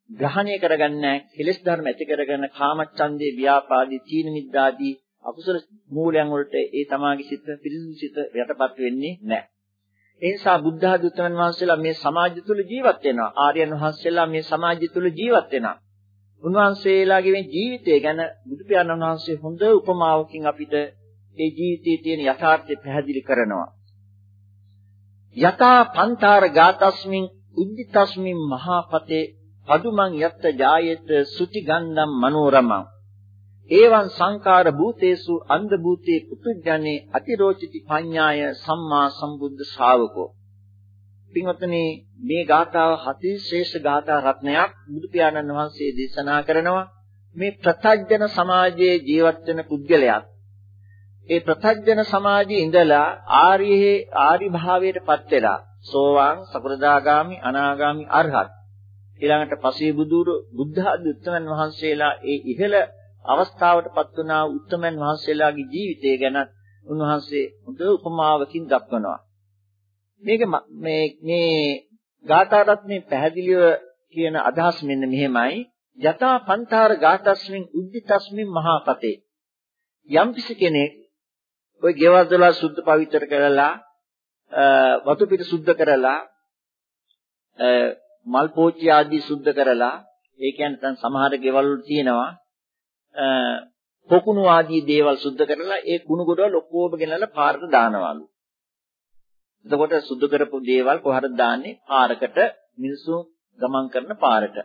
ග්‍රහණය කරගන්නේ කෙලෙස් ධර්ම ඇති කරගෙන කාමච්ඡන්දේ ව්‍යාපාදී තීන මිද්දාදී අකුසල මූලයන් වලට ඒ තමාගේ සිත පිරිසිදු සිත යටපත් වෙන්නේ නැහැ. ඒ නිසා බුද්ධ ආධුත්තන් වහන්සේලා මේ සමාජය තුල ජීවත් වෙනවා. ආර්යයන් වහන්සේලා මේ සමාජය තුල ජීවත් වෙනවා. උන්වහන්සේලාගේ මේ ජීවිතය ගැන බුදු පියාණන් වහන්සේ හොඳ උපමාවකින් අපිට ඒ ජීවිතයේ තියෙන යථාර්ථය පැහැදිලි කරනවා. යතා පන්තාර ගාතස්මින් උද්දිතස්මින් මහාපතේ පදුමන් යත්ත ජායේත සුති ගන්ධම් මනෝරමං ඒවං සංකාර භූතේසු අන්ධ භූතේ පුතුජනේ අතිරෝචිති පඤ්ඤාය සම්මා සම්බුද්ධ ශාවකෝ. පින්වත්නි මේ ගාථාව හතිශේෂ ගාථා රත්නයක් බුදු පියාණන් වහන්සේ දේශනා කරනවා. මේ ප්‍රතඥ සමාජයේ ජීවත් වෙන පුද්ගලයාත් ඒ ප්‍රතඥ සමාජයේ ඉඳලා ආර්යෙහි ආරි භාවයටපත් වෙලා සෝවාන් සකෘදාගාමි අනාගාමි අරහත්. ඊළඟට පසේ බුදුරු බුද්ධ උත්තමන් වහන්සේලා ඒ ඉහළ අවස්ථාවටපත් වුණා උත්තමන් වහන්සේලාගේ ජීවිතය ගැන උන්වහන්සේ හොඳ උපමාවකින් දක්වනවා. මේක මේ මේ ගාථාවත් මේ පැහැදිලිව කියන අදහස් මෙන්න මෙහෙමයි. යතා පන්තාර ගාතස්මින් උද්දිතස්මින් මහාපතේ. යම්කිසි කෙනෙක් ওই ගෙවල් දොලා සුද්ධ පවිත්‍ර කරලා වතු පිට සුද්ධ කරලා මල් පෝච්චි ආදී සුද්ධ කරලා ඒ කියන්නේ දැන් සමහර ගෙවල් වල තියෙනවා. පොකුණු ආදී දේවල් සුද්ධ කරලා ඒ කුණු ගොඩවල් ඔක්කොම ගෙනල්ලා පාරට දානවලු. එතකොට සුද්ධ කරපු දේවල් කොහරද දාන්නේ පාරකට මිනිස්සු ගමන් කරන පාරට.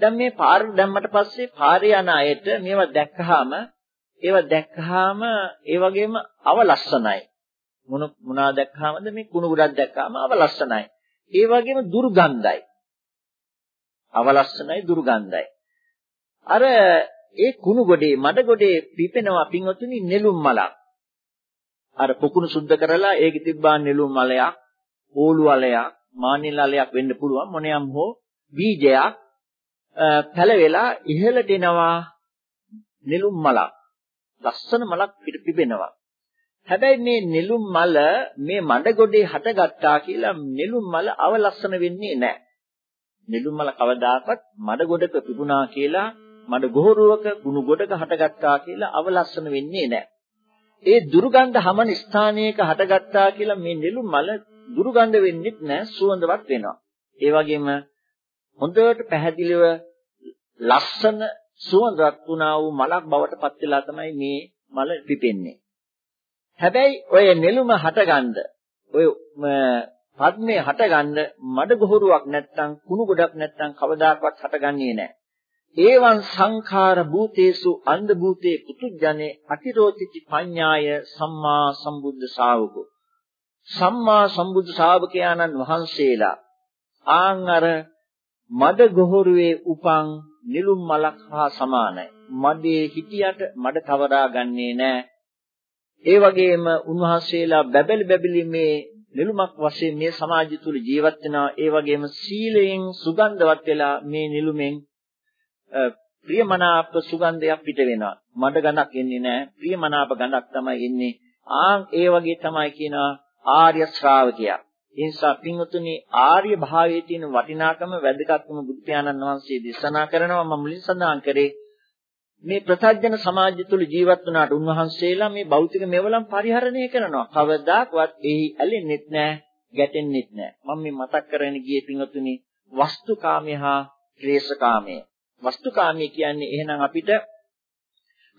දැන් මේ පාරට දැම්මට පස්සේ පාරේ යන අයට මේවා දැක්කහම ඒවා දැක්කහම ඒ වගේම අවලස්සනයි. මොන මොනවා දැක්කහමද මේ කුණු ගොඩක් දැක්කහම අවලස්සනයි. ඒ වගේම දුර්ගන්ධයි. අවලස්සනයි දුර්ගන්ධයි. අර ඒ කුණු ගොඩේ මඩ ගොඩේ පිපෙනවා පින්වතුනි නෙළුම් මලක්. අර පොකුණු සුද්ධ කරලා ඒකෙ තිබ්බා නෙළුම් මලයක්, ඕලු වලයක්, මානිල් වලයක් වෙන්න පුළුවන් මොනියම් හෝ බීජයක් පැලවෙලා ඉහළට එනවා නෙළුම් මලක්. ලස්සන මලක් පිට පිපෙනවා. හැබැයි මේ නෙළුම් මල මේ මඩ ගොඩේ හටගත්තා කියලා නෙළුම් මල අවලස්සන වෙන්නේ නැහැ. නෙළුම් මල කවදාකවත් මඩ ගොඩක පිපුණා කියලා මඩ ගොහරුවක ගුණ ගොඩක හටගත්තා කියලා අවලස්සන වෙන්නේ නැහැ. ඒ දුර්ගන්ධ හමන ස්ථානයක හටගත්තා කියලා මේ නෙළුම් මල දුර්ගන්ධ වෙන්නේ නැහැ සුවඳවත් වෙනවා. ඒ වගේම හොඳට පැහැදිලිව ලස්සන සුවඳවත් වුණා වූ මලක් බවට පත් වෙලා තමයි මේ මල පිපෙන්නේ. හැබැයි ඔය නෙළුම හටගන්න ඔය පද්මේ හටගන්න මඩ ගොහරුවක් නැත්තම් කුණු ගොඩක් නැත්තම් කවදාකවත් හටගන්නේ නැහැ. ඒවං සංඛාර භූතේසු අන්ධ භූතේ පුතුජනේ අතිරෝචිති පඤ්ඤාය සම්මා සම්බුද්ධ ශාවකෝ සම්මා සම්බුද්ධ ශාවකයාණන් වහන්සේලා ආන් අර මඩ ගොහරුවේ උපන් නිලුම් මලක් හා සමානයි. මඩේ හිටියට මඩ තවරා ගන්නේ නැහැ. ඒ වගේම උන්වහන්සේලා බැබලි බැබලි මේ නිලුමක් වශයෙන් මේ සමාජය තුල ජීවත් වෙනවා. ඒ වගේම සීලයෙන් සුගන්ධවත් වෙලා මේ නිලුමෙන් ප්‍රියමනාප සුගන්ධයක් පිට වෙනවා. මඩ ගඳක් එන්නේ නැහැ. ප්‍රියමනාප ගඳක් තමයි එන්නේ. ආන් ඒ වගේ තමයි කියනවා ආර්ය ශ්‍රාවකයා. ඒ නිසා පින්වතුනි ආර්ය භාවයේ තියෙන වටිනාකම වැදගත්කම බුදු පියාණන් වහන්සේ දේශනා කරනවා මම මුලින් සඳහන් කරේ මේ ප්‍රත්‍යජන සමාජය තුළ ජීවත් වුණාට උන්වහන්සේලා මේ භෞතික මෙවලම් පරිහරණය කරනවා. කවදාකවත් එහි ඇලෙන්නෙත් නැහැ, ගැටෙන්නෙත් නැහැ. මම මේ මතක් කරගෙන ගියේ පින්වතුනි වස්තුකාමය හා ක්ලේශකාමය. වස්තුකාමී කියන්නේ එහෙනම් අපිට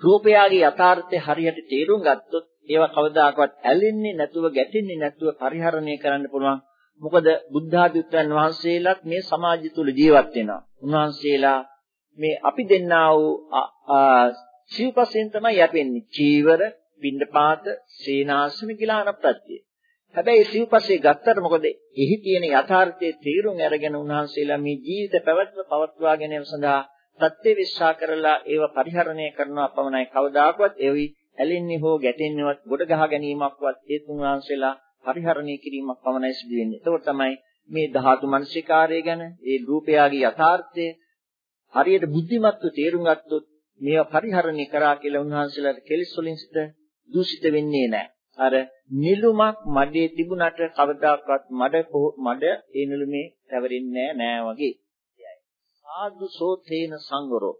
රූපයාගේ යථාර්ථය හරියට තේරුම් ගත්තොත් ඒවා කවදාකවත් ඇලෙන්නේ නැතුව ගැටෙන්නේ නැතුව පරිහරණය කරන්න පුළුවන්. මොකද බුද්ධාධිත්වයන් වහන්සේලාත් මේ සමාජය තුල ජීවත් වෙනවා. උන්වහන්සේලා මේ අපි දෙන්නා වූ සිව්පසෙන් තමයි යැපෙන්නේ. චීවර, පින්ඩපාත, සීනාසන කියලා අනප්‍රත්‍ය. හැබැයි සිව්පස්සේ ගත්තට මොකද එහි තියෙන යථාර්ථයේ තීරුම් අරගෙන උන්වහන්සේලා මේ ජීවිත පැවැත්ම පවත්වා ගැනීම සඳහා සත්‍ය විශ්වාස කරලා ඒව පරිහරණය කරනවා පමණයි කවදාකවත් එවි ඇලෙන්නේ හෝ ගැටෙන්නේවත් ගොඩ ගහ ගැනීමක්වත් ඒ තුන් වහන්සේලා පරිහරණය කිරීමක් පමණයි සිදු වෙන්නේ. ඒකෝට තමයි මේ ධාතු මනසිකාරය ගැන ඒ රූපයාගේ යථාර්ථය හරියට බුද්ධිමත්ව තේරුම් ගත්තොත් මේවා පරිහරණය කරා කියලා උන්වහන්සේලාට කෙලිස් වලින් සිට දූෂිත වෙන්නේ නැහැ. අර නිලුමක් මඩේ තිබුණට කවදාකවත් මඩ මඩ ඒ නිලුමේ පැවරෙන්නේ නැහැ වගේ. සාදු සෝතේන සංවරෝ.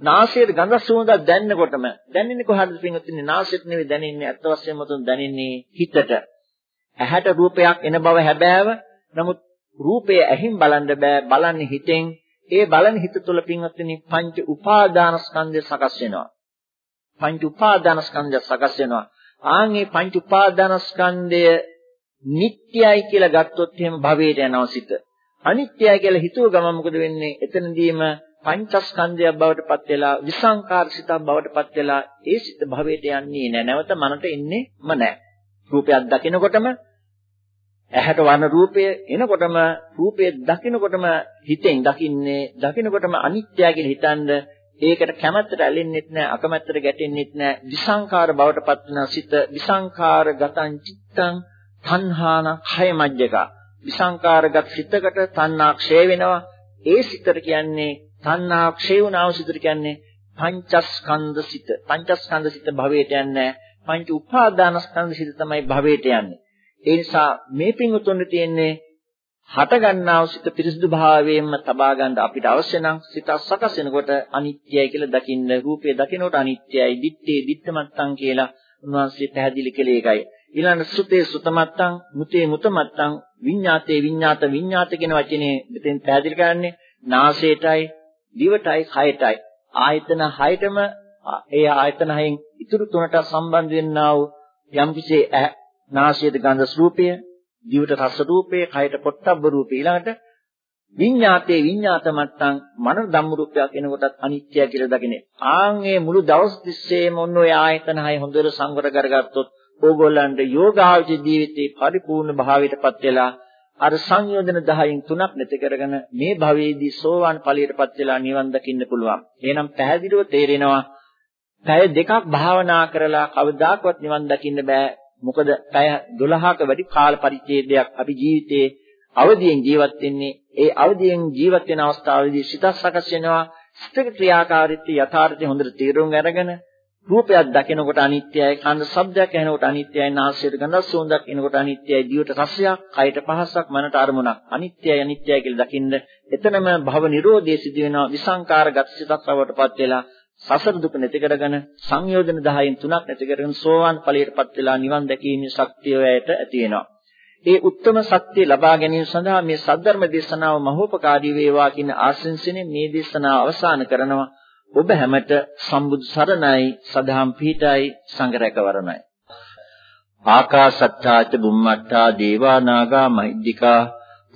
නාසයේ ගඳ සුවඳ දැනෙනකොටම දැනෙන්නේ කොහොමද පින්වත්නි? නාසයට නෙවෙයි දැනෙන්නේ අත් වශයෙන්ම තුන් දැනෙන්නේ හිතට. ඇහැට රූපයක් එන බව හැබෑව. නමුත් රූපය ඇහින් බලන්න බෑ බලන්නේ හිතෙන්. ඒ බලන හිත තුළ පින්වත්නි පංච උපාදානස්කන්ධය සකස් වෙනවා. පංච උපාදානස්කන්ධය සකස් වෙනවා. ආන් මේ පංච උපාදානස්කන්ධය නිට්ටයයි කියලා ගත්තොත් එහෙම භවයට යනවා සිත. අනිත්‍යයි කියලා හිතුව ගමන් මොකද වෙන්නේ? එතනදීම පංචස්කන්ධයක් බවට පත් වෙලා විසංකාර සිතක් බවට පත් වෙලා ඒ සිත භවයට යන්නේ නැහැ. නැවත මනට එන්නේම නැහැ. රූපයක් දකිනකොටම ඇහැට වන රූපය එනකොටම රූපය දකිනකොටම හිතෙන් දකින්නේ දකිනකොටම අනිත්‍යයි කියලා හිතනද ඒකට කැමැත්තට ඇලෙන්නෙත් නැහැ අකමැත්තට ගැටෙන්නෙත් නැහැ විසංකාර බවට පත් වෙන සිත විසංකාර ගතං චිත්තං තණ්හාන khය මජ්ජක. විසංකාරගත සිතකට තණ්හා ක්ෂය වෙනවා. ඒ සිතට කියන්නේ තණ්හා ක්ෂය වුණාම සිතට කියන්නේ පංචස්කන්ධ සිත. පංචස්කන්ධ සිත භවයට යන්නේ පංච උපාදානස්කන්ධ සිත තමයි භවයට යන්නේ. ඒ නිසා මේ පින්වතුන්ට තියෙන්නේ හට ගන්නා වූ සිත පිරිසිදු භාවයෙන්ම තබා ගන්න අපිට අවශ්‍ය නම් සිත සකස් වෙනකොට අනිත්‍යයි කියලා දකින්න රූපය දකිනකොට අනිත්‍යයි දිත්තේ දිත්තමත්තන් කියලා උන්වහන්සේ පැහැදිලි කළේ ඒකයි. ඊළඟ සුතේ සුතමත්තං මුතේ මුතමත්තං විඤ්ඤාතේ විඤ්ඤාත විඤ්ඤාත කියන වචනේ මෙතෙන් පැහැදිලි කරන්නේ නාසයටයි දිවටයි කයටයි. ආයතන හයටම ඒ ආයතන හයෙන් ඉතුරු තුනට සම්බන්ධ වෙන්නා වූ යම්කිසි නාසයේ ගන්ධ රූපය දිවට රස රූපය කයට පොට්ටබ්බ රූපය ඊළඟට විඤ්ඤාතේ විඤ්ඤාත මත්තං මන ධම්ම රූපයක් එනකොටත් අනිත්‍ය කියලා දකින්නේ ආන් මේ මුළු දවස් තිස්සේම ඔන්න ඔය ආයතන හය හොඳට සංවර කරගත්තොත් ඕගොල්ලන්ට යෝගාවච ජීවිතේ පරිපූර්ණ භාවයටපත් වෙලා අර සංයෝජන 10න් තුනක් නැති කරගෙන මේ භවයේදී සෝවාන් ඵලයටපත් වෙලා නිවන් දකින්න පුළුවන්. එහෙනම් පැහැදිලිව තේරෙනවා පැය දෙකක් භාවනා කරලා කවදාකවත් නිවන් දකින්න බෑ. මොකද පැය 12ක වැඩි කාල පරිච්ඡේදයක් අපි ජීවිතේ අවදියෙන් ජීවත් වෙන්නේ. ඒ අවදියෙන් ජීවත් වෙන අවස්ථාවේදී සිත සකස් වෙනවා. සිතේ ක්‍රියාකාරීත්වය යථාර්ථය හොඳට තේරුම් අරගෙන රූපයක් දකිනකොට අනිත්‍යයි, කන ශබ්දයක් ඇහෙනකොට අනිත්‍යයි, නාසයට ගඳ සුවඳක් එනකොට අනිත්‍යයි, දිවට රසයක්, කයට පහසක්, මනට අරමුණක්. අනිත්‍යයි අනිත්‍යයි කියලා දකින්න එතනම භව නිරෝධයේ සිදු වෙනවා විසංකාර ගතසිතක් බවටපත් වෙලා සසර දුක නැති කරගෙන සංයෝජන 10න් තුනක් නැති කරගෙන සෝවාන් ඵලයටපත් වෙලා නිවන් දැකීමේ ශක්තිය ඔයයට ඇති වෙනවා. ඒ උත්තම සත්‍ය ලබා ගැනීම සඳහා මේ සද්ධර්ම දේශනාව මහෝපකාරී වේවා කියන ආශිංසනේ මේ දේශනාව අවසන් කරනවා. ඔබ හැමට සම්බුදු සරණයි සදහම් පිහිටයි සංඝරැකවරණයි ආකාසත්තාච බුම්මත්තා දේවා නාග මහිද්దికා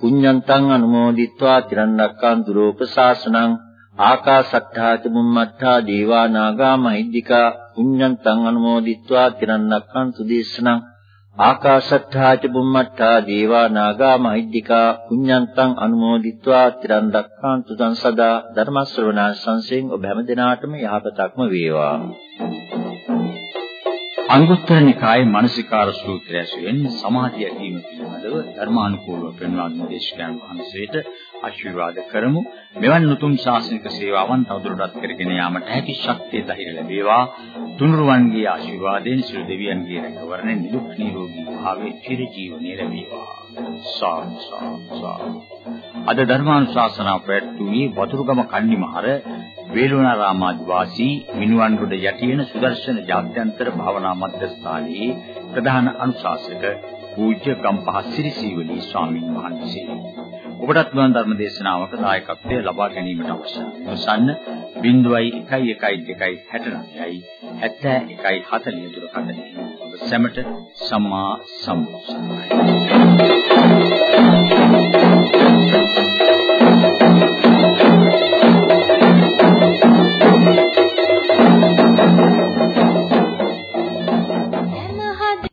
පුඤ්ඤන්තං අනුමෝදිත්වා තිරන්නක්කන්තු රූප ශාසනං ආකාසත්තාච බුම්මත්තා දේවා නාගා මහිද්దికා පුඤ්ඤන්තං අනුමෝදිත්වා තිරන්නක්ඛන් සුදේශනං ආකාශත්තාච බුම්මත්තා දේවා නාගා මහිද්దికා පුඤ්ඤන්තං අනුමෝදිත්වා තිරන්නක්ඛන් තුසං සදා ධර්ම ශ්‍රවණා සංසයෙන් ඔබ හැම දිනාටම යහපතක්ම වේවා. අංගුත්තර නිකායේ මානසිකාර සූත්‍රය ඇසුරෙන් සමාධිය ගැනීම පිළිබඳව ධර්මානුකූලව පෙන්වා දුන් දේශකයන් වහන්සේට ආශිර්වාද කරමු. මෙවන් උතුම් ශාසනික සේවාවන් තවදුරටත් කරගෙන යාමට හැකි ශක්තිය ධෛර්ය ලැබේවා. තුනුරුවන්ගේ ආශිර්වාදයෙන් සියලු දෙවියන්ගේ රැකවරණය නිදුක් නිරෝගී භාවයේ චිර ජීවනයේ ලැබේවා. සාදු සාදු අද ධර්මානුශාසනාව පැවැත්වුවේ වතුරුගම කන්නිමහර වේළුණාරාමාදිවාසී මිනුවන්ගොඩ යටියෙන සුදර්ශන ජාත්‍යන්තර භාවනා මධ්‍යස්ථානයේ ප්‍රධාන අනුශාසක පූජ්‍ය ගම්පහ සිරිසීවලී ස්වාමීන් වහන්සේ. ඔබටත් මෙවන් ධර්ම දේශනාවක දායකත්වය ලබා ගැනීමට අවශ්‍ය. උසන්න 011269යි 7140 දුරකථනය. ඔබ සැමට සම්මා සම්බුද්ධ